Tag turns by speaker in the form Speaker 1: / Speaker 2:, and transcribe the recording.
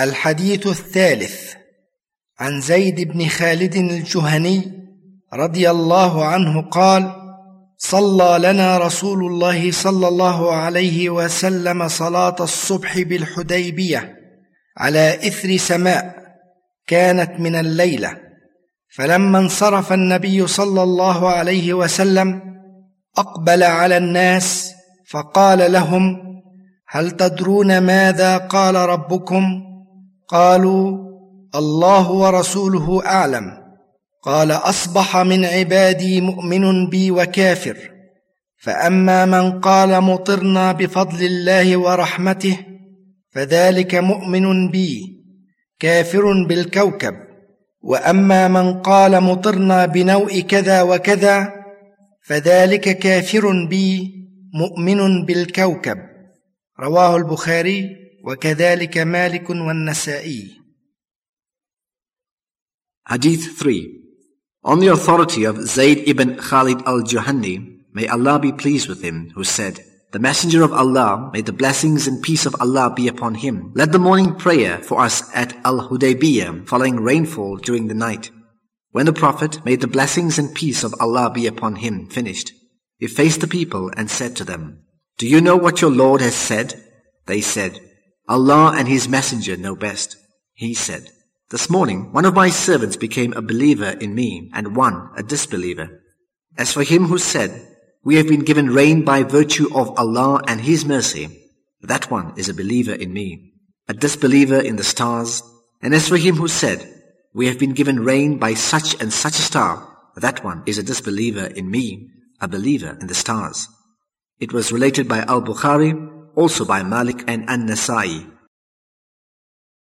Speaker 1: الحديث الثالث عن زيد بن خالد الجهني رضي الله عنه قال صلى لنا رسول الله صلى الله عليه وسلم صلاة الصبح بالحديبية على إثر سماء كانت من الليلة فلما انصرف النبي صلى الله عليه وسلم أقبل على الناس فقال لهم هل تدرون ماذا قال ربكم؟ قالوا الله ورسوله أعلم. قال أصبح من عبادي مؤمن بي وكافر. فأما من قال مطرنا بفضل الله ورحمته فذلك مؤمن بي كافر بالكوكب. وأما من قال مطرنا بنوء كذا وكذا فذلك كافر بي مؤمن بالكوكب. رواه البخاري وكذلك مالك والنسائي
Speaker 2: Hadith 3 On the authority of Zayd ibn Khalid al-Juhani, may Allah be pleased with him, who said, The Messenger of Allah, may the blessings and peace of Allah be upon him, led the morning prayer for us at Al-Hudaybiyah, following rainfall during the night. When the Prophet, may the blessings and peace of Allah be upon him, finished, he faced the people and said to them, Do you know what your Lord has said? They said, Allah and His Messenger know best. He said, this morning, one of my servants became a believer in me, and one a disbeliever. As for him who said, We have been given rain by virtue of Allah and His mercy, that one is a believer in me, a disbeliever in the stars. And as for him who said, We have been given rain by such and such a star, that one is a disbeliever in me, a believer in the stars. It was related by Al-Bukhari, also by Malik and An-Nasai,